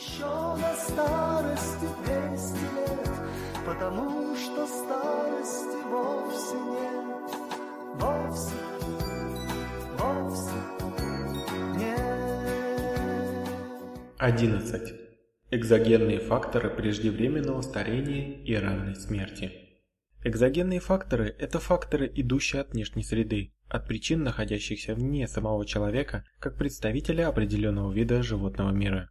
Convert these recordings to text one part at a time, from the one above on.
еще на старости 200 лет, потому что старости вовсе нет, вовсе, вовсе нет. 11. Экзогенные факторы преждевременного старения и ранней смерти. Экзогенные факторы – это факторы, идущие от внешней среды, от причин, находящихся вне самого человека, как представителя определенного вида животного мира.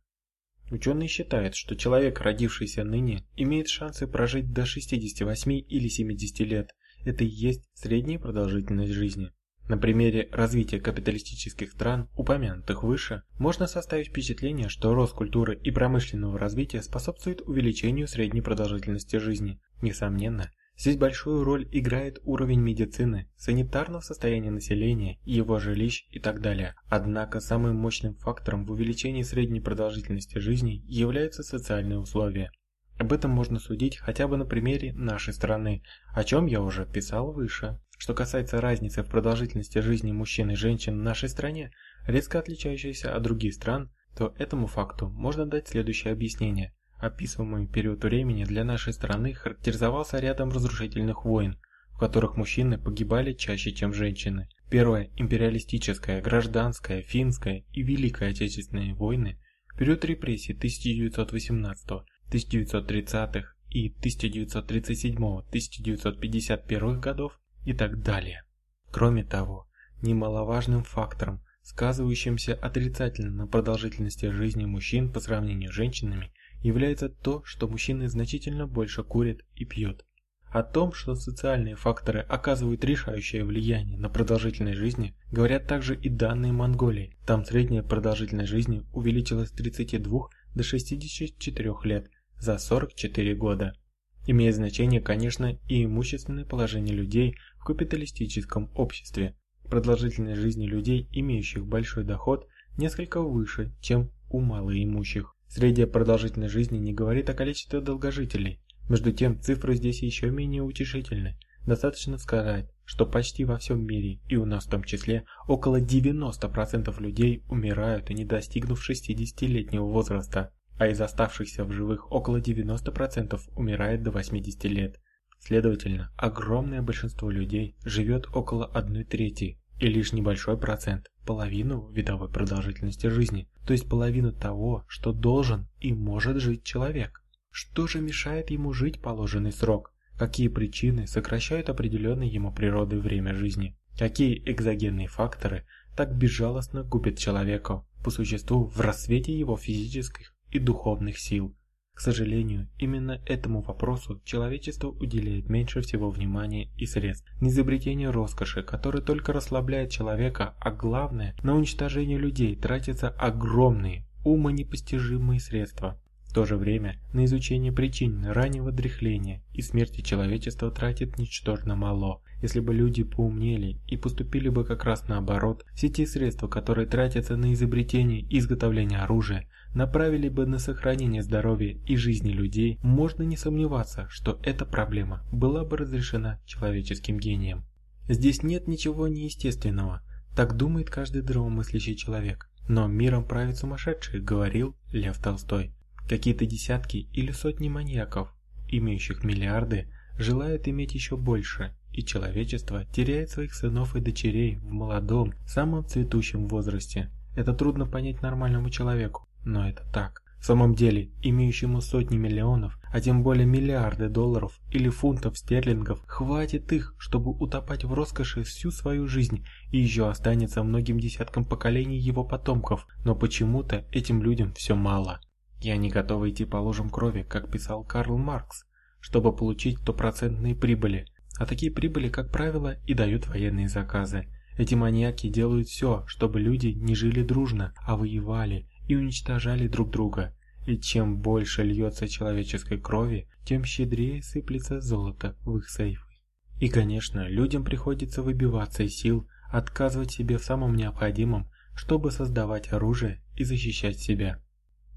Ученые считают, что человек, родившийся ныне, имеет шансы прожить до 68 или 70 лет. Это и есть средняя продолжительность жизни. На примере развития капиталистических стран, упомянутых выше, можно составить впечатление, что рост культуры и промышленного развития способствует увеличению средней продолжительности жизни. Несомненно, Здесь большую роль играет уровень медицины, санитарного состояния населения, его жилищ и так далее. Однако самым мощным фактором в увеличении средней продолжительности жизни являются социальные условия. Об этом можно судить хотя бы на примере нашей страны, о чем я уже писал выше. Что касается разницы в продолжительности жизни мужчин и женщин в нашей стране, резко отличающейся от других стран, то этому факту можно дать следующее объяснение. Описываемый период времени для нашей страны характеризовался рядом разрушительных войн, в которых мужчины погибали чаще, чем женщины. Первая империалистическая, гражданская, финская и Великая Отечественные войны, период репрессий 1918, 1930-х и 1937-1951 годов и так далее. Кроме того, немаловажным фактором, сказывающимся отрицательно на продолжительности жизни мужчин по сравнению с женщинами, является то, что мужчины значительно больше курят и пьют. О том, что социальные факторы оказывают решающее влияние на продолжительность жизни, говорят также и данные Монголии. Там средняя продолжительность жизни увеличилась с 32 до 64 лет за 44 года. Имеет значение, конечно, и имущественное положение людей в капиталистическом обществе. Продолжительность жизни людей, имеющих большой доход, несколько выше, чем у малоимущих. Средняя продолжительность жизни не говорит о количестве долгожителей. Между тем, цифры здесь еще менее утешительны. Достаточно сказать, что почти во всем мире, и у нас в том числе, около 90% людей умирают, не достигнув 60-летнего возраста, а из оставшихся в живых около 90% умирает до 80 лет. Следовательно, огромное большинство людей живет около 1 трети, и лишь небольшой процент, половину видовой продолжительности жизни, то есть половину того, что должен и может жить человек. Что же мешает ему жить положенный срок? Какие причины сокращают определенное ему природой время жизни? Какие экзогенные факторы так безжалостно губят человека по существу в рассвете его физических и духовных сил? К сожалению, именно этому вопросу человечество уделяет меньше всего внимания и средств. На изобретение роскоши, которое только расслабляет человека, а главное, на уничтожение людей тратятся огромные, умонепостижимые средства. В то же время на изучение причин раннего дряхления и смерти человечество тратит ничтожно мало. Если бы люди поумнели и поступили бы как раз наоборот, все те средства, которые тратятся на изобретение и изготовление оружия, направили бы на сохранение здоровья и жизни людей, можно не сомневаться, что эта проблема была бы разрешена человеческим гением. Здесь нет ничего неестественного, так думает каждый здравомыслящий человек. Но миром правит сумасшедший, говорил Лев Толстой. Какие-то десятки или сотни маньяков, имеющих миллиарды, желают иметь еще больше, и человечество теряет своих сынов и дочерей в молодом, самом цветущем возрасте. Это трудно понять нормальному человеку, но это так. В самом деле, имеющему сотни миллионов, а тем более миллиарды долларов или фунтов стерлингов, хватит их, чтобы утопать в роскоши всю свою жизнь, и еще останется многим десяткам поколений его потомков, но почему-то этим людям все мало. Я не готов идти по ложам крови, как писал Карл Маркс, чтобы получить стопроцентные прибыли, а такие прибыли, как правило, и дают военные заказы. Эти маньяки делают все, чтобы люди не жили дружно, а воевали и уничтожали друг друга. И чем больше льется человеческой крови, тем щедрее сыплется золото в их сейфы. И, конечно, людям приходится выбиваться из сил, отказывать себе в самом необходимом, чтобы создавать оружие и защищать себя.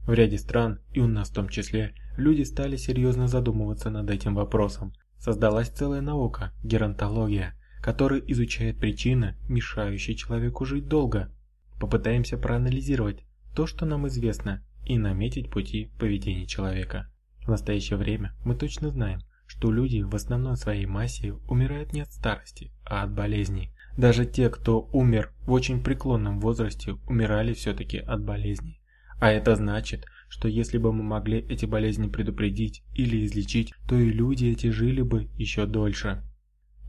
В ряде стран, и у нас в том числе, люди стали серьезно задумываться над этим вопросом. Создалась целая наука – геронтология, которая изучает причины, мешающие человеку жить долго. Попытаемся проанализировать, то, что нам известно, и наметить пути поведения человека. В настоящее время мы точно знаем, что люди в основной своей массе умирают не от старости, а от болезней. Даже те, кто умер в очень преклонном возрасте, умирали все-таки от болезней. А это значит, что если бы мы могли эти болезни предупредить или излечить, то и люди эти жили бы еще дольше.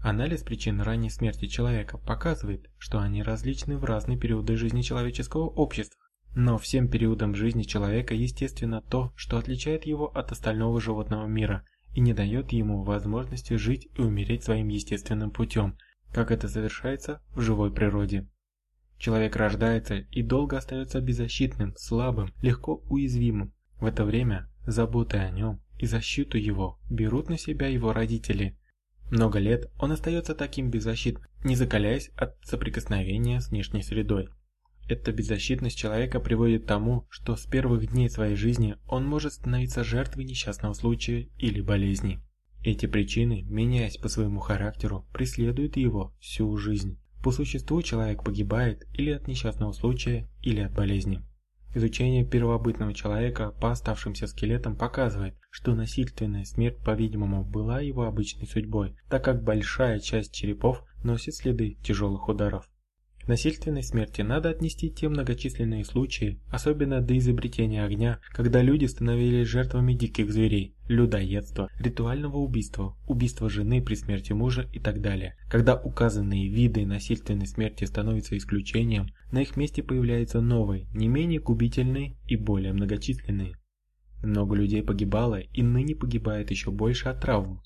Анализ причин ранней смерти человека показывает, что они различны в разные периоды жизни человеческого общества. Но всем периодам жизни человека естественно то, что отличает его от остального животного мира и не дает ему возможности жить и умереть своим естественным путем, как это совершается в живой природе. Человек рождается и долго остается беззащитным, слабым, легко уязвимым. В это время заботы о нем и защиту его берут на себя его родители. Много лет он остается таким беззащитным, не закаляясь от соприкосновения с внешней средой. Эта беззащитность человека приводит к тому, что с первых дней своей жизни он может становиться жертвой несчастного случая или болезни. Эти причины, меняясь по своему характеру, преследуют его всю жизнь. По существу человек погибает или от несчастного случая, или от болезни. Изучение первобытного человека по оставшимся скелетам показывает, что насильственная смерть, по-видимому, была его обычной судьбой, так как большая часть черепов носит следы тяжелых ударов. К насильственной смерти надо отнести те многочисленные случаи, особенно до изобретения огня, когда люди становились жертвами диких зверей, людоедства, ритуального убийства, убийства жены при смерти мужа и так далее. Когда указанные виды насильственной смерти становятся исключением, на их месте появляются новые, не менее губительные и более многочисленные. Много людей погибало и ныне погибает еще больше от травм,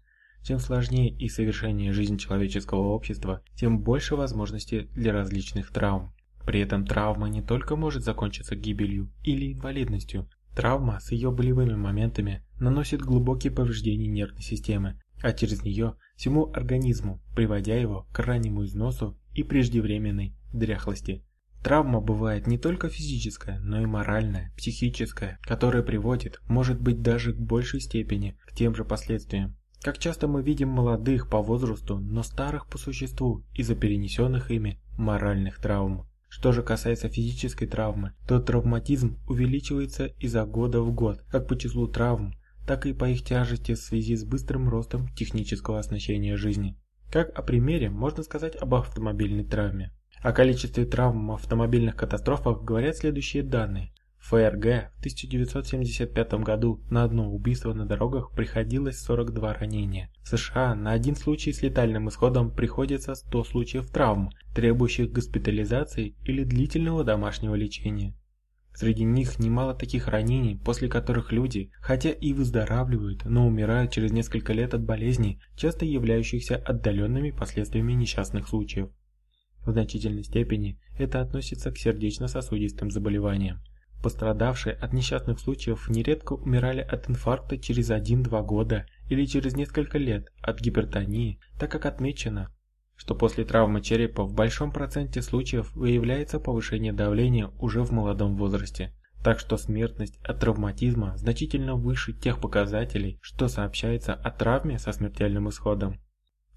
чем сложнее и совершеннее жизнь человеческого общества, тем больше возможностей для различных травм. При этом травма не только может закончиться гибелью или инвалидностью, травма с ее болевыми моментами наносит глубокие повреждения нервной системы, а через нее всему организму, приводя его к раннему износу и преждевременной дряхлости. Травма бывает не только физическая, но и моральная, психическая, которая приводит, может быть даже к большей степени, к тем же последствиям. Как часто мы видим молодых по возрасту, но старых по существу из-за перенесенных ими моральных травм. Что же касается физической травмы, то травматизм увеличивается изо года в год, как по числу травм, так и по их тяжести в связи с быстрым ростом технического оснащения жизни. Как о примере можно сказать об автомобильной травме. О количестве травм в автомобильных катастрофах говорят следующие данные. ФРГ в 1975 году на одно убийство на дорогах приходилось 42 ранения. В США на один случай с летальным исходом приходится 100 случаев травм, требующих госпитализации или длительного домашнего лечения. Среди них немало таких ранений, после которых люди, хотя и выздоравливают, но умирают через несколько лет от болезней, часто являющихся отдаленными последствиями несчастных случаев. В значительной степени это относится к сердечно-сосудистым заболеваниям. Пострадавшие от несчастных случаев нередко умирали от инфаркта через 1-2 года или через несколько лет от гипертонии, так как отмечено, что после травмы черепа в большом проценте случаев выявляется повышение давления уже в молодом возрасте. Так что смертность от травматизма значительно выше тех показателей, что сообщается о травме со смертельным исходом.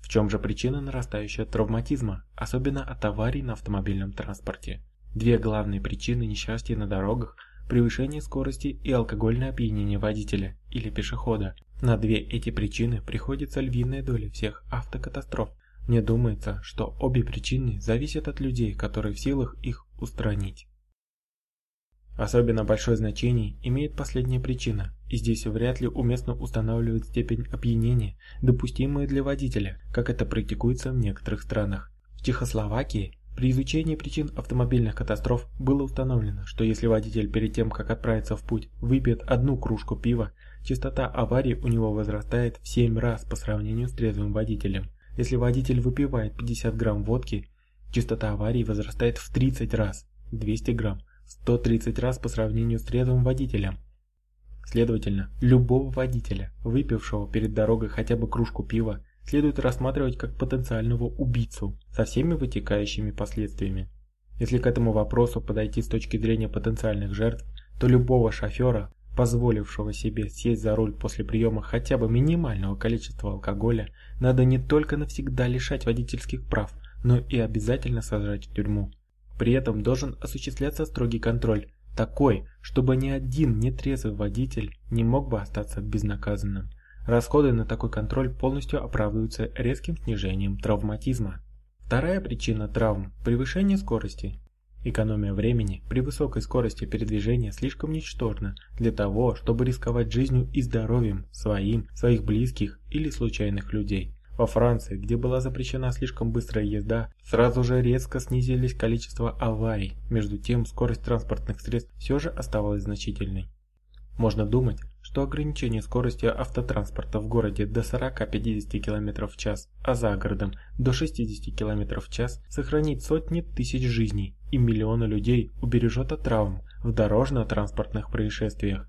В чем же причина нарастающего травматизма, особенно от аварий на автомобильном транспорте? Две главные причины несчастья на дорогах – превышение скорости и алкогольное опьянение водителя или пешехода. На две эти причины приходится львиная доля всех автокатастроф. Мне думается, что обе причины зависят от людей, которые в силах их устранить. Особенно большое значение имеет последняя причина, и здесь вряд ли уместно устанавливать степень опьянения, допустимую для водителя, как это практикуется в некоторых странах. В Чехословакии при изучении причин автомобильных катастроф было установлено, что если водитель перед тем, как отправиться в путь, выпьет одну кружку пива, частота аварий у него возрастает в 7 раз по сравнению с трезвым водителем. Если водитель выпивает 50 грамм водки, частота аварий возрастает в 30 раз, 200 грамм, 130 раз по сравнению с трезвым водителем. Следовательно, любого водителя, выпившего перед дорогой хотя бы кружку пива, следует рассматривать как потенциального убийцу со всеми вытекающими последствиями. Если к этому вопросу подойти с точки зрения потенциальных жертв, то любого шофера, позволившего себе сесть за руль после приема хотя бы минимального количества алкоголя, надо не только навсегда лишать водительских прав, но и обязательно сажать в тюрьму. При этом должен осуществляться строгий контроль, Такой, чтобы ни один нетрезвый водитель не мог бы остаться безнаказанным. Расходы на такой контроль полностью оправдываются резким снижением травматизма. Вторая причина травм – превышение скорости. Экономия времени при высокой скорости передвижения слишком ничтожна для того, чтобы рисковать жизнью и здоровьем своим, своих близких или случайных людей. Во Франции, где была запрещена слишком быстрая езда, сразу же резко снизились количество аварий, между тем скорость транспортных средств все же оставалась значительной. Можно думать, что ограничение скорости автотранспорта в городе до 40-50 км в час, а за городом до 60 км в час сохранит сотни тысяч жизней и миллионы людей убережет от травм в дорожно-транспортных происшествиях.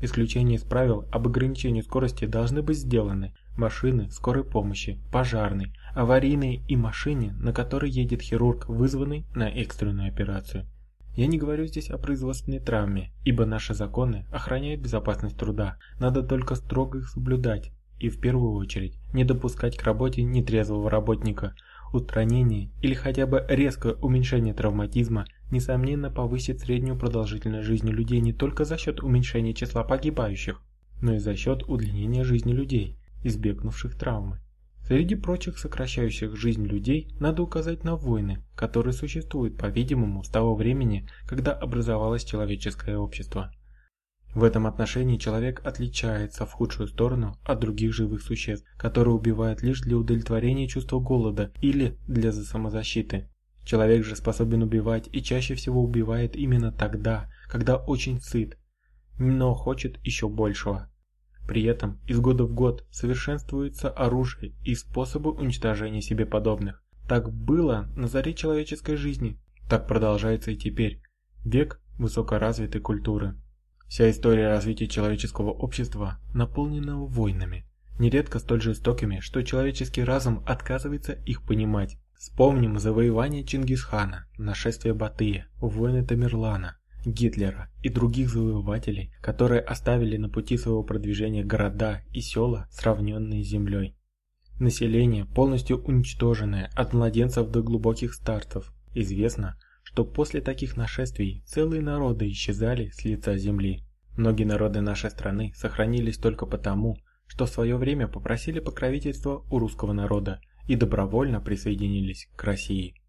Исключения из правил об ограничении скорости должны быть сделаны. Машины скорой помощи, пожарные, аварийные и машине, на которой едет хирург, вызванный на экстренную операцию. Я не говорю здесь о производственной травме, ибо наши законы охраняют безопасность труда, надо только строго их соблюдать и в первую очередь не допускать к работе нетрезвого работника. Устранение или хотя бы резкое уменьшение травматизма несомненно повысит среднюю продолжительность жизни людей не только за счет уменьшения числа погибающих, но и за счет удлинения жизни людей, избегнувших травмы. Среди прочих сокращающих жизнь людей надо указать на войны, которые существуют, по-видимому, с того времени, когда образовалось человеческое общество. В этом отношении человек отличается в худшую сторону от других живых существ, которые убивают лишь для удовлетворения чувства голода или для самозащиты. Человек же способен убивать и чаще всего убивает именно тогда, когда очень сыт, но хочет еще большего. При этом из года в год совершенствуется оружие и способы уничтожения себе подобных. Так было на заре человеческой жизни, так продолжается и теперь. Век высокоразвитой культуры. Вся история развития человеческого общества наполнена войнами, нередко столь жестокими, что человеческий разум отказывается их понимать. Вспомним завоевание Чингисхана, нашествие Батыя, войны Тамерлана, Гитлера и других завоевателей, которые оставили на пути своего продвижения города и села, сравненные с землей. Население, полностью уничтоженное от младенцев до глубоких старцев. Известно, что после таких нашествий целые народы исчезали с лица земли. Многие народы нашей страны сохранились только потому, что в свое время попросили покровительства у русского народа и добровольно присоединились к России.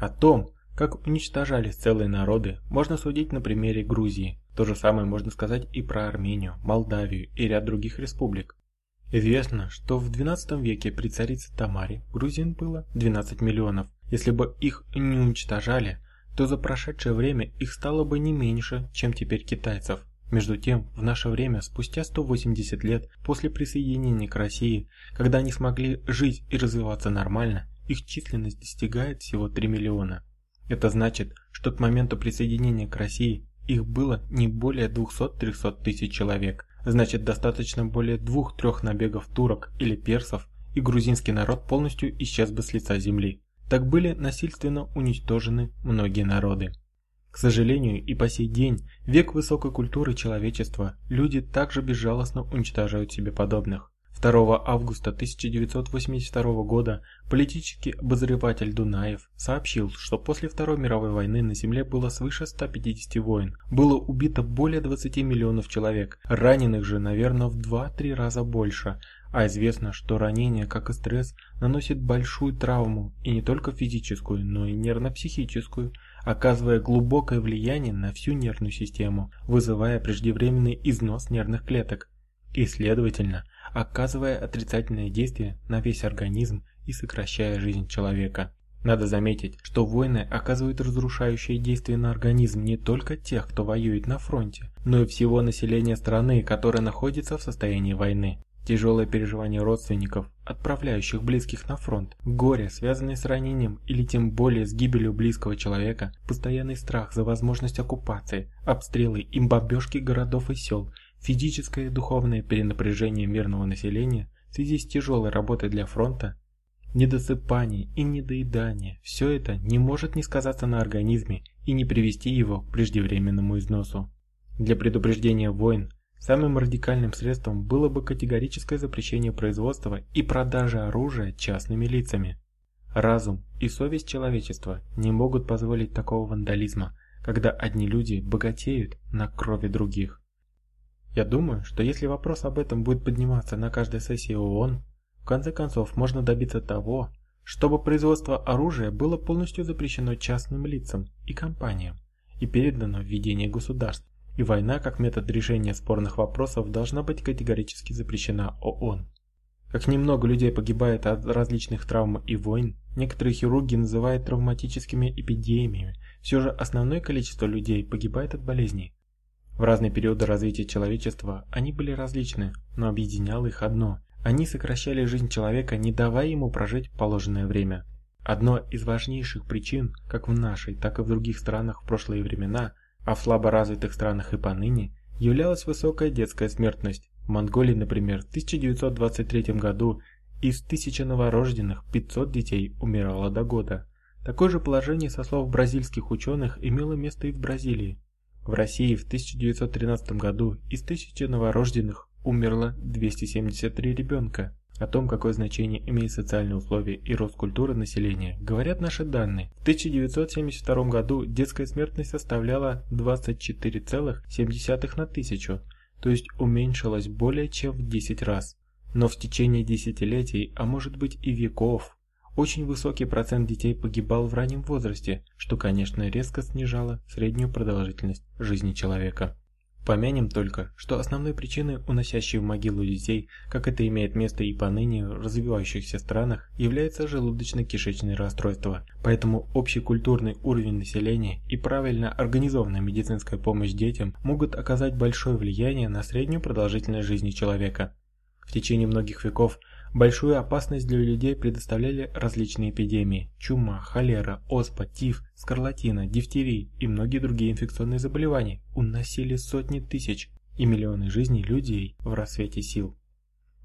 О том, как уничтожались целые народы, можно судить на примере Грузии. То же самое можно сказать и про Армению, Молдавию и ряд других республик. Известно, что в XII веке при царице Тамаре грузин было 12 миллионов. Если бы их не уничтожали, то за прошедшее время их стало бы не меньше, чем теперь китайцев. Между тем, в наше время, спустя 180 лет после присоединения к России, когда они смогли жить и развиваться нормально, их численность достигает всего 3 миллиона. Это значит, что к моменту присоединения к России их было не более 200-300 тысяч человек. Значит, достаточно более двух-трех набегов турок или персов, и грузинский народ полностью исчез бы с лица земли. Так были насильственно уничтожены многие народы. К сожалению, и по сей день, век высокой культуры человечества, люди также безжалостно уничтожают себе подобных. 2 августа 1982 года политический обозреватель Дунаев сообщил, что после Второй мировой войны на Земле было свыше 150 войн, было убито более 20 миллионов человек, раненых же, наверное, в 2-3 раза больше, а известно, что ранение, как и стресс, наносит большую травму, и не только физическую, но и нервно-психическую, оказывая глубокое влияние на всю нервную систему, вызывая преждевременный износ нервных клеток. И, следовательно, оказывая отрицательное действие на весь организм и сокращая жизнь человека. Надо заметить, что войны оказывают разрушающее действие на организм не только тех, кто воюет на фронте, но и всего населения страны, которое находится в состоянии войны. Тяжелое переживание родственников, отправляющих близких на фронт, горе, связанное с ранением или тем более с гибелью близкого человека, постоянный страх за возможность оккупации, обстрелы и бомбежки городов и сел – Физическое и духовное перенапряжение мирного населения в связи с тяжелой работой для фронта, недосыпание и недоедание – все это не может не сказаться на организме и не привести его к преждевременному износу. Для предупреждения войн самым радикальным средством было бы категорическое запрещение производства и продажи оружия частными лицами. Разум и совесть человечества не могут позволить такого вандализма – когда одни люди богатеют на крови других. Я думаю, что если вопрос об этом будет подниматься на каждой сессии ООН, в конце концов можно добиться того, чтобы производство оружия было полностью запрещено частным лицам и компаниям и передано в ведение государств, и война как метод решения спорных вопросов должна быть категорически запрещена ООН. Как немного людей погибает от различных травм и войн, некоторые хирурги называют травматическими эпидемиями, все же основное количество людей погибает от болезней. В разные периоды развития человечества они были различны, но объединяло их одно – они сокращали жизнь человека, не давая ему прожить положенное время. Одно из важнейших причин, как в нашей, так и в других странах в прошлые времена, а в слабо развитых странах и поныне, являлась высокая детская смертность. В Монголии, например, в 1923 году из тысячи новорожденных 500 детей умирало до года. Такое же положение, со слов бразильских ученых, имело место и в Бразилии. В России в 1913 году из тысячи новорожденных умерло 273 ребенка. О том, какое значение имеют социальные условия и рост культуры населения, говорят наши данные. В 1972 году детская смертность составляла 24,7 на тысячу, то есть уменьшилась более чем в 10 раз. Но в течение десятилетий, а может быть и веков, очень высокий процент детей погибал в раннем возрасте, что, конечно, резко снижало среднюю продолжительность жизни человека. Помянем только, что основной причиной, уносящей в могилу детей, как это имеет место и поныне в развивающихся странах, является желудочно-кишечное расстройство. Поэтому общий культурный уровень населения и правильно организованная медицинская помощь детям могут оказать большое влияние на среднюю продолжительность жизни человека. В течение многих веков Большую опасность для людей предоставляли различные эпидемии – чума, холера, оспа, тиф, скарлатина, дифтерия и многие другие инфекционные заболевания уносили сотни тысяч и миллионы жизней людей в рассвете сил.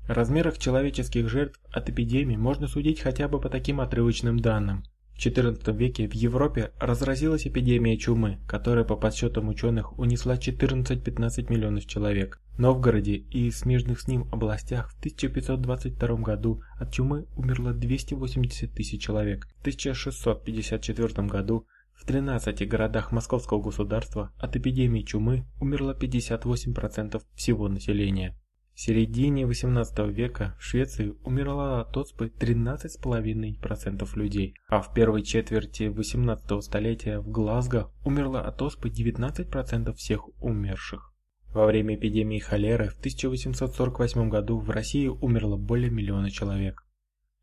О размерах человеческих жертв от эпидемий можно судить хотя бы по таким отрывочным данным. В XIV веке в Европе разразилась эпидемия чумы, которая по подсчетам ученых унесла 14-15 миллионов человек. Новгороде и смежных с ним областях в 1522 году от чумы умерло 280 тысяч человек. В 1654 году в 13 городах Московского государства от эпидемии чумы умерло 58% всего населения. В середине XVIII века в Швеции умерло от оспы 13,5% людей, а в первой четверти XVIII столетия в Глазго умерло от оспы 19% всех умерших. Во время эпидемии холеры в 1848 году в России умерло более миллиона человек.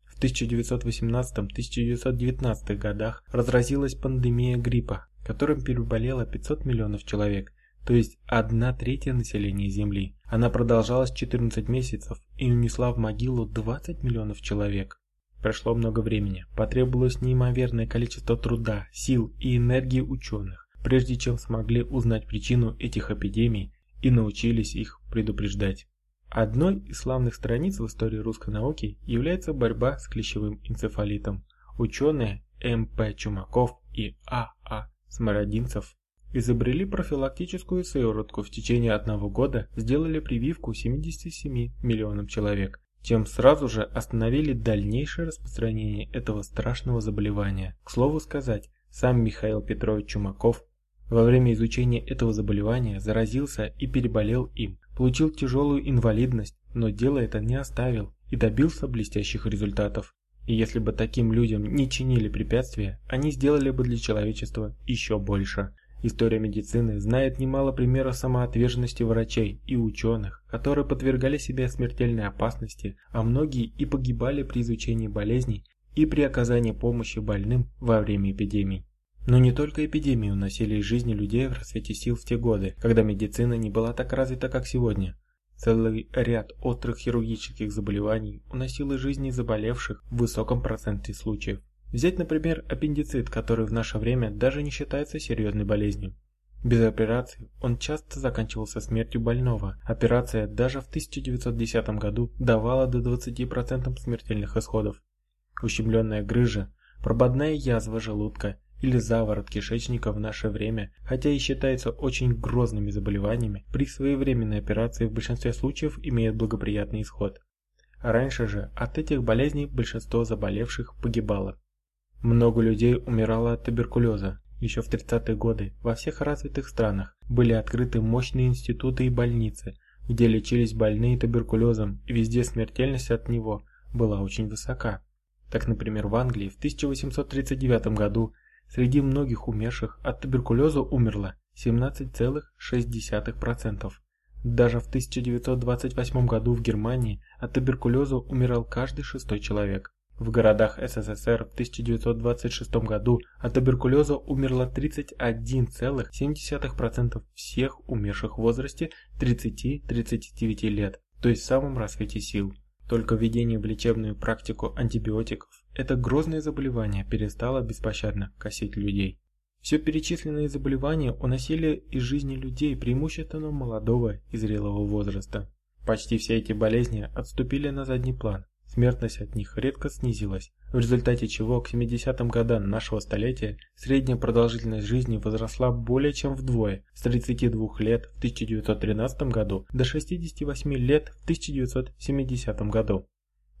В 1918-1919 годах разразилась пандемия гриппа, которым переболело 500 миллионов человек, то есть одна третья населения Земли. Она продолжалась 14 месяцев и унесла в могилу 20 миллионов человек. Прошло много времени, потребовалось неимоверное количество труда, сил и энергии ученых, прежде чем смогли узнать причину этих эпидемий и научились их предупреждать. Одной из славных страниц в истории русской науки является борьба с клещевым энцефалитом. Ученые М.П. Чумаков и А.А. Смородинцев изобрели профилактическую сыворотку в течение одного года, сделали прививку 77 миллионам человек, чем сразу же остановили дальнейшее распространение этого страшного заболевания. К слову сказать, сам Михаил Петрович Чумаков во время изучения этого заболевания заразился и переболел им, получил тяжелую инвалидность, но дело это не оставил и добился блестящих результатов. И если бы таким людям не чинили препятствия, они сделали бы для человечества еще больше. История медицины знает немало примеров самоотверженности врачей и ученых, которые подвергали себя смертельной опасности, а многие и погибали при изучении болезней и при оказании помощи больным во время эпидемий. Но не только эпидемии уносили из жизни людей в рассвете сил в те годы, когда медицина не была так развита, как сегодня. Целый ряд острых хирургических заболеваний уносил из жизни заболевших в высоком проценте случаев. Взять, например, аппендицит, который в наше время даже не считается серьезной болезнью. Без операции он часто заканчивался смертью больного. Операция даже в 1910 году давала до 20% смертельных исходов. Ущемленная грыжа, прободная язва желудка или заворот кишечника в наше время, хотя и считаются очень грозными заболеваниями, при своевременной операции в большинстве случаев имеют благоприятный исход. Раньше же от этих болезней большинство заболевших погибало. Много людей умирало от туберкулеза, Еще в 30-е годы во всех развитых странах были открыты мощные институты и больницы, где лечились больные туберкулезом, и везде смертельность от него была очень высока. Так, например, в Англии в 1839 году среди многих умерших от туберкулеза умерло 17,6%. Даже в 1928 году в Германии от туберкулеза умирал каждый шестой человек. В городах СССР в 1926 году от туберкулеза умерло 31,7% всех умерших в возрасте 30-39 лет, то есть в самом расцвете сил. Только введение в лечебную практику антибиотиков это грозное заболевание перестало беспощадно косить людей. Все перечисленные заболевания уносили из жизни людей преимущественно молодого и зрелого возраста. Почти все эти болезни отступили на задний план, смертность от них редко снизилась, в результате чего к 70-м годам нашего столетия средняя продолжительность жизни возросла более чем вдвое, с 32 лет в 1913 году до 68 лет в 1970 году.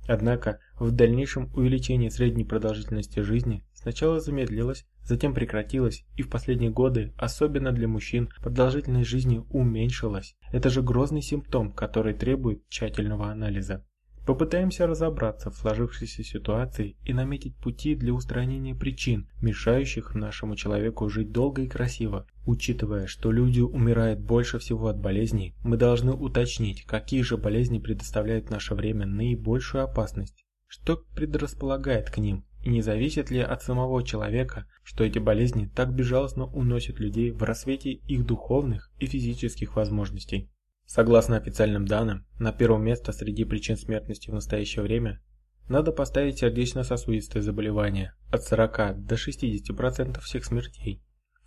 Однако в дальнейшем увеличение средней продолжительности жизни сначала замедлилось, затем прекратилось и в последние годы, особенно для мужчин, продолжительность жизни уменьшилась. Это же грозный симптом, который требует тщательного анализа. Попытаемся разобраться в сложившейся ситуации и наметить пути для устранения причин, мешающих нашему человеку жить долго и красиво. Учитывая, что люди умирают больше всего от болезней, мы должны уточнить, какие же болезни предоставляют в наше время наибольшую опасность, что предрасполагает к ним, и не зависит ли от самого человека, что эти болезни так безжалостно уносят людей в рассвете их духовных и физических возможностей. Согласно официальным данным, на первое место среди причин смертности в настоящее время надо поставить сердечно-сосудистые заболевания от 40 до 60% всех смертей.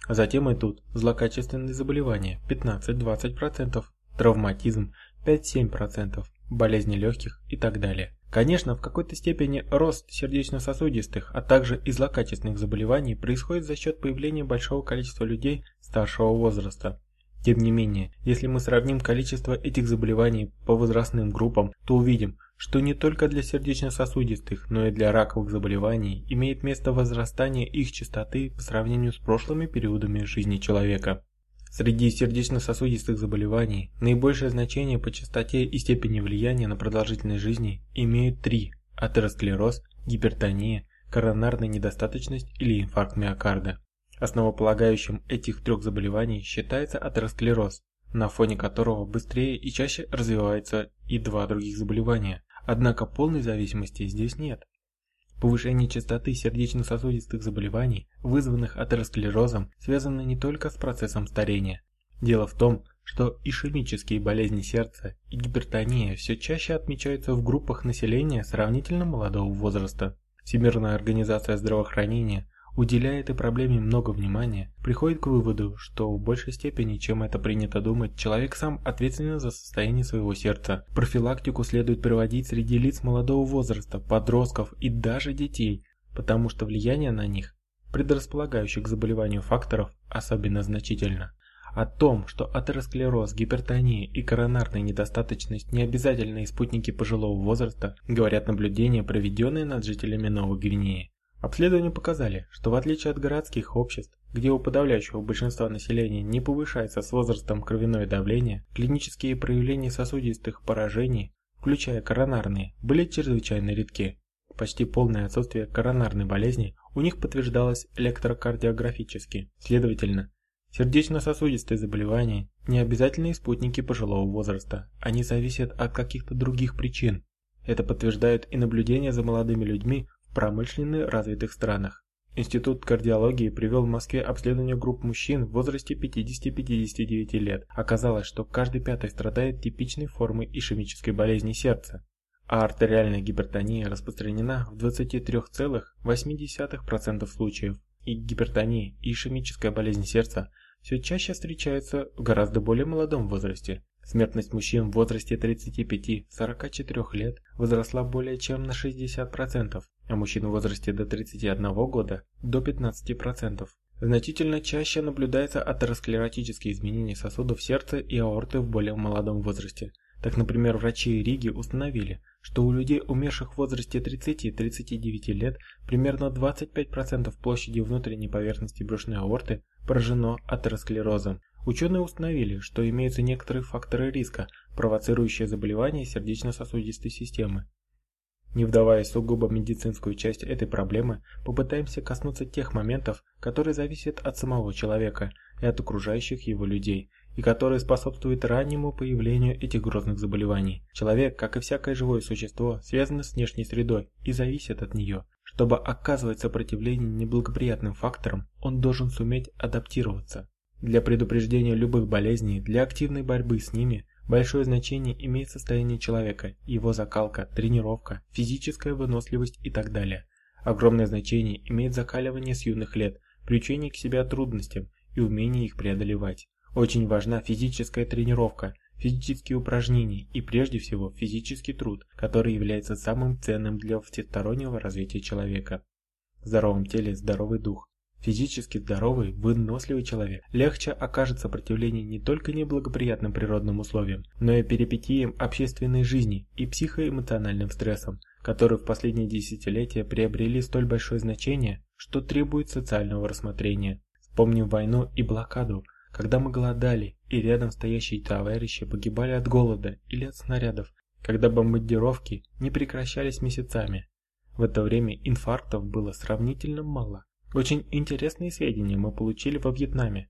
Затем идут злокачественные заболевания 15-20%, травматизм 5-7%, болезни легких и так далее. Конечно, в какой-то степени рост сердечно-сосудистых, а также и злокачественных заболеваний происходит за счет появления большого количества людей старшего возраста, тем не менее, если мы сравним количество этих заболеваний по возрастным группам, то увидим, что не только для сердечно-сосудистых, но и для раковых заболеваний имеет место возрастание их частоты по сравнению с прошлыми периодами жизни человека. Среди сердечно-сосудистых заболеваний наибольшее значение по частоте и степени влияния на продолжительность жизни имеют три – атеросклероз, гипертония, коронарная недостаточность или инфаркт миокарда. Основополагающим этих трех заболеваний считается атеросклероз, на фоне которого быстрее и чаще развиваются и два других заболевания. Однако полной зависимости здесь нет. Повышение частоты сердечно-сосудистых заболеваний, вызванных атеросклерозом, связано не только с процессом старения. Дело в том, что ишемические болезни сердца и гипертония все чаще отмечаются в группах населения сравнительно молодого возраста. Всемирная организация здравоохранения уделяет этой проблеме много внимания, приходит к выводу, что в большей степени, чем это принято думать, человек сам ответственен за состояние своего сердца. Профилактику следует проводить среди лиц молодого возраста, подростков и даже детей, потому что влияние на них, предрасполагающих к заболеванию факторов, особенно значительно. О том, что атеросклероз, гипертония и коронарная недостаточность не обязательные спутники пожилого возраста, говорят наблюдения, проведенные над жителями Новой Гвинеи. Обследования показали, что в отличие от городских обществ, где у подавляющего большинства населения не повышается с возрастом кровяное давление, клинические проявления сосудистых поражений, включая коронарные, были чрезвычайно редки. Почти полное отсутствие коронарной болезни у них подтверждалось электрокардиографически. Следовательно, сердечно-сосудистые заболевания не обязательные спутники пожилого возраста, они зависят от каких-то других причин. Это подтверждают и наблюдения за молодыми людьми промышленно развитых странах. Институт кардиологии привел в Москве обследование групп мужчин в возрасте 50-59 лет. Оказалось, что каждый пятый страдает типичной формой ишемической болезни сердца, а артериальная гипертония распространена в 23,8% случаев. И гипертония и ишемическая болезнь сердца все чаще встречаются в гораздо более молодом возрасте. Смертность мужчин в возрасте 35-44 лет возросла более чем на 60%, а мужчин в возрасте до 31 года до 15%. Значительно чаще наблюдается атеросклеротические изменения сосудов сердца и аорты в более молодом возрасте. Так, например, врачи Риги установили, что у людей, умерших в возрасте 30-39 лет, примерно 25% площади внутренней поверхности брюшной аорты поражено атеросклерозом. Ученые установили, что имеются некоторые факторы риска, провоцирующие заболевания сердечно-сосудистой системы. Не вдаваясь в медицинскую часть этой проблемы, попытаемся коснуться тех моментов, которые зависят от самого человека и от окружающих его людей, и которые способствуют раннему появлению этих грозных заболеваний. Человек, как и всякое живое существо, связан с внешней средой и зависит от нее. Чтобы оказывать сопротивление неблагоприятным факторам, он должен суметь адаптироваться. Для предупреждения любых болезней, для активной борьбы с ними – Большое значение имеет состояние человека, его закалка, тренировка, физическая выносливость и так далее. Огромное значение имеет закаливание с юных лет, приучение к себе трудностям и умение их преодолевать. Очень важна физическая тренировка, физические упражнения и прежде всего физический труд, который является самым ценным для всестороннего развития человека. В здоровом теле здоровый дух. Физически здоровый, выносливый человек легче окажет сопротивление не только неблагоприятным природным условиям, но и перипетиям общественной жизни и психоэмоциональным стрессам, которые в последние десятилетия приобрели столь большое значение, что требуют социального рассмотрения. Вспомним войну и блокаду, когда мы голодали, и рядом стоящие товарищи погибали от голода или от снарядов, когда бомбардировки не прекращались месяцами. В это время инфарктов было сравнительно мало. Очень интересные сведения мы получили во Вьетнаме,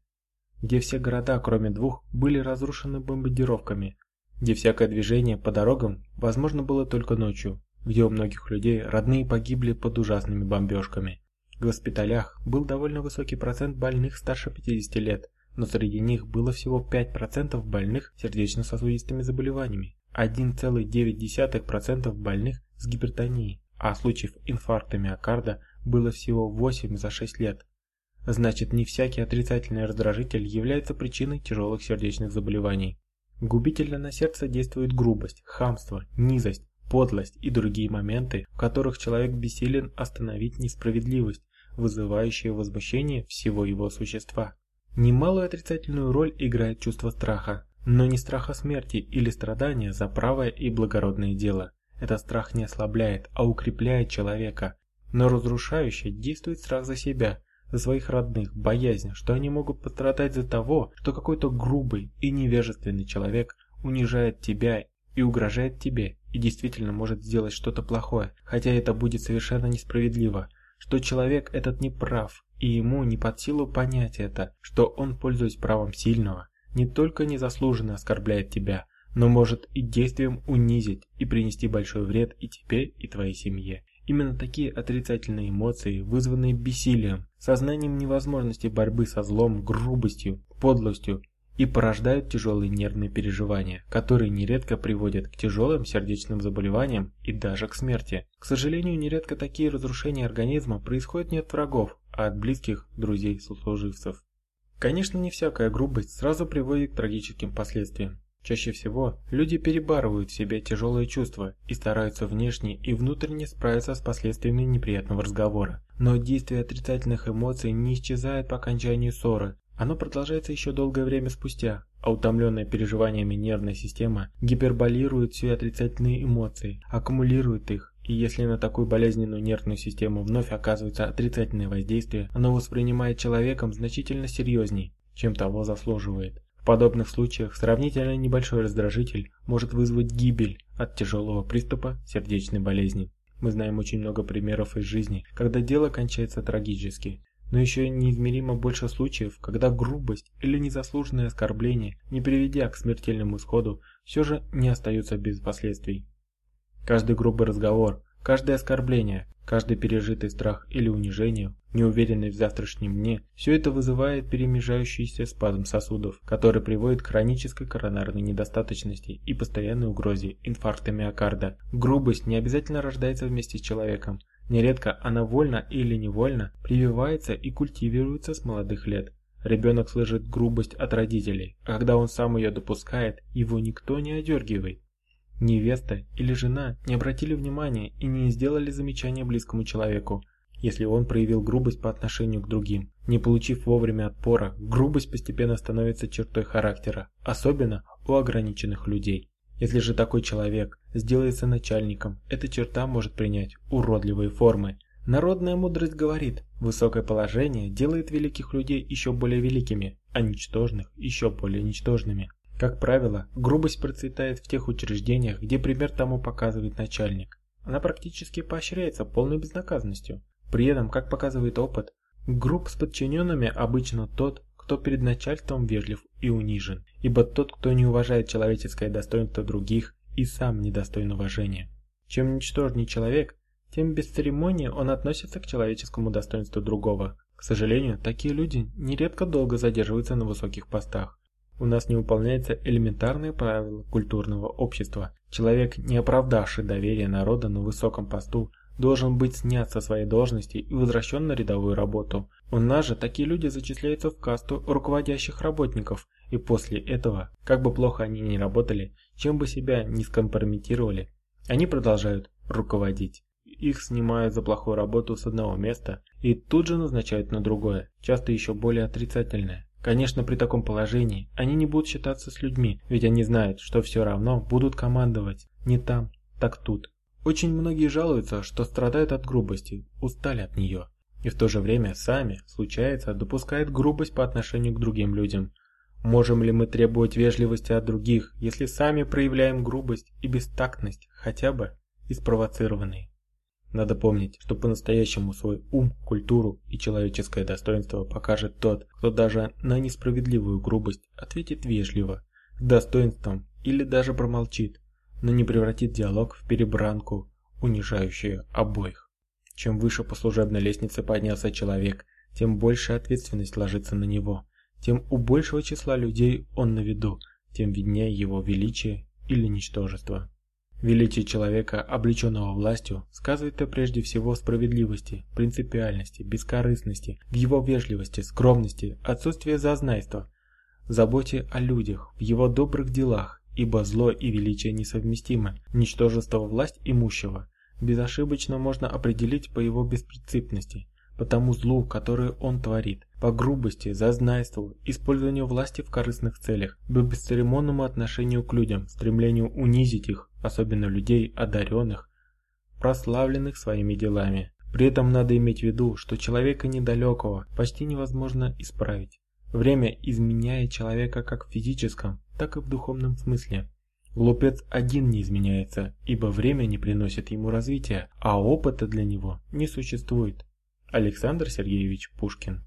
где все города, кроме двух, были разрушены бомбардировками, где всякое движение по дорогам возможно было только ночью, где у многих людей родные погибли под ужасными бомбежками. В госпиталях был довольно высокий процент больных старше 50 лет, но среди них было всего 5% больных сердечно-сосудистыми заболеваниями, 1,9% больных с гипертонией, а случаев инфаркта миокарда было всего 8 за 6 лет. Значит, не всякий отрицательный раздражитель является причиной тяжелых сердечных заболеваний. Губительно на сердце действует грубость, хамство, низость, подлость и другие моменты, в которых человек бессилен остановить несправедливость, вызывающую возмущение всего его существа. Немалую отрицательную роль играет чувство страха, но не страха смерти или страдания за правое и благородное дело. Этот страх не ослабляет, а укрепляет человека, но разрушающе действует страх за себя, за своих родных, боязнь, что они могут пострадать за того, что какой-то грубый и невежественный человек унижает тебя и угрожает тебе и действительно может сделать что-то плохое, хотя это будет совершенно несправедливо, что человек этот не прав, и ему не под силу понять это, что он, пользуясь правом сильного, не только незаслуженно оскорбляет тебя, но может и действием унизить и принести большой вред и тебе, и твоей семье. Именно такие отрицательные эмоции, вызванные бессилием, сознанием невозможности борьбы со злом, грубостью, подлостью, и порождают тяжелые нервные переживания, которые нередко приводят к тяжелым сердечным заболеваниям и даже к смерти. К сожалению, нередко такие разрушения организма происходят не от врагов, а от близких друзей-сослуживцев. Конечно, не всякая грубость сразу приводит к трагическим последствиям. Чаще всего люди перебарывают в себе тяжелые чувства и стараются внешне и внутренне справиться с последствиями неприятного разговора. Но действие отрицательных эмоций не исчезает по окончании ссоры, оно продолжается еще долгое время спустя, а утомленная переживаниями нервная система гиперболирует все отрицательные эмоции, аккумулирует их, и если на такую болезненную нервную систему вновь оказывается отрицательное воздействие, оно воспринимает человеком значительно серьезней, чем того заслуживает. В подобных случаях сравнительно небольшой раздражитель может вызвать гибель от тяжелого приступа сердечной болезни. Мы знаем очень много примеров из жизни, когда дело кончается трагически, но еще неизмеримо больше случаев, когда грубость или незаслуженное оскорбление, не приведя к смертельному исходу, все же не остаются без последствий. Каждый грубый разговор, каждое оскорбление, Каждый пережитый страх или унижение, неуверенность в завтрашнем дне, все это вызывает перемежающийся спазм сосудов, который приводит к хронической коронарной недостаточности и постоянной угрозе инфаркта миокарда. Грубость не обязательно рождается вместе с человеком. Нередко она вольно или невольно прививается и культивируется с молодых лет. Ребенок слышит грубость от родителей, а когда он сам ее допускает, его никто не одергивает. Невеста или жена не обратили внимания и не сделали замечания близкому человеку, если он проявил грубость по отношению к другим. Не получив вовремя отпора, грубость постепенно становится чертой характера, особенно у ограниченных людей. Если же такой человек сделается начальником, эта черта может принять уродливые формы. Народная мудрость говорит, высокое положение делает великих людей еще более великими, а ничтожных еще более ничтожными. Как правило, грубость процветает в тех учреждениях, где пример тому показывает начальник. Она практически поощряется полной безнаказанностью. При этом, как показывает опыт, груб с подчиненными обычно тот, кто перед начальством вежлив и унижен, ибо тот, кто не уважает человеческое достоинство других, и сам недостоин уважения. Чем ничтожнее человек, тем без церемонии он относится к человеческому достоинству другого. К сожалению, такие люди нередко долго задерживаются на высоких постах. У нас не выполняется элементарное правило культурного общества. Человек, не оправдавший доверие народа на высоком посту, должен быть снят со своей должности и возвращен на рядовую работу. У нас же такие люди зачисляются в касту руководящих работников, и после этого, как бы плохо они ни работали, чем бы себя не скомпрометировали, они продолжают руководить. Их снимают за плохую работу с одного места и тут же назначают на другое, часто еще более отрицательное. Конечно, при таком положении они не будут считаться с людьми, ведь они знают, что все равно будут командовать не там, так тут. Очень многие жалуются, что страдают от грубости, устали от нее. И в то же время сами, случается, допускают грубость по отношению к другим людям. Можем ли мы требовать вежливости от других, если сами проявляем грубость и бестактность, хотя бы и спровоцированные? Надо помнить, что по-настоящему свой ум, культуру и человеческое достоинство покажет тот, кто даже на несправедливую грубость ответит вежливо, с достоинством или даже промолчит, но не превратит диалог в перебранку, унижающую обоих. Чем выше по служебной лестнице поднялся человек, тем больше ответственность ложится на него, тем у большего числа людей он на виду, тем виднее его величие или ничтожество. Величие человека, облеченного властью, сказывается прежде всего в справедливости, принципиальности, бескорыстности, в его вежливости, скромности, отсутствии зазнайства, заботе о людях, в его добрых делах, ибо зло и величие несовместимы. Ничтожество власть имущего безошибочно можно определить по его беспринципности, по тому злу, которое он творит, по грубости, зазнайству, использованию власти в корыстных целях, бесцеремонному отношению к людям, стремлению унизить их, особенно людей одаренных, прославленных своими делами. При этом надо иметь в виду, что человека недалекого почти невозможно исправить. Время изменяет человека как в физическом, так и в духовном смысле. Глупец один не изменяется, ибо время не приносит ему развития, а опыта для него не существует. Александр Сергеевич Пушкин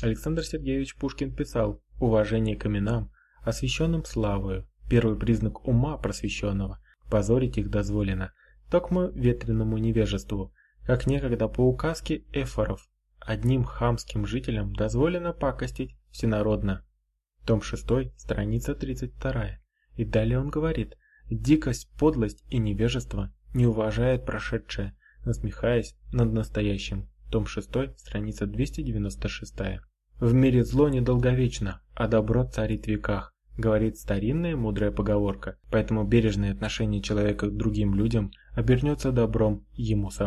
Александр Сергеевич Пушкин писал «Уважение к именам, освященным славою, первый признак ума просвещенного, позорить их дозволено, токмо ветреному невежеству, как некогда по указке эфоров, одним хамским жителям дозволено пакостить всенародно». Том 6, страница 32. И далее он говорит, дикость, подлость и невежество не уважает прошедшее, насмехаясь над настоящим том 6, страница 296. В мире зло недолговечно, а добро царит в веках, говорит старинная мудрая поговорка, поэтому бережное отношение человека к другим людям обернется добром ему самому.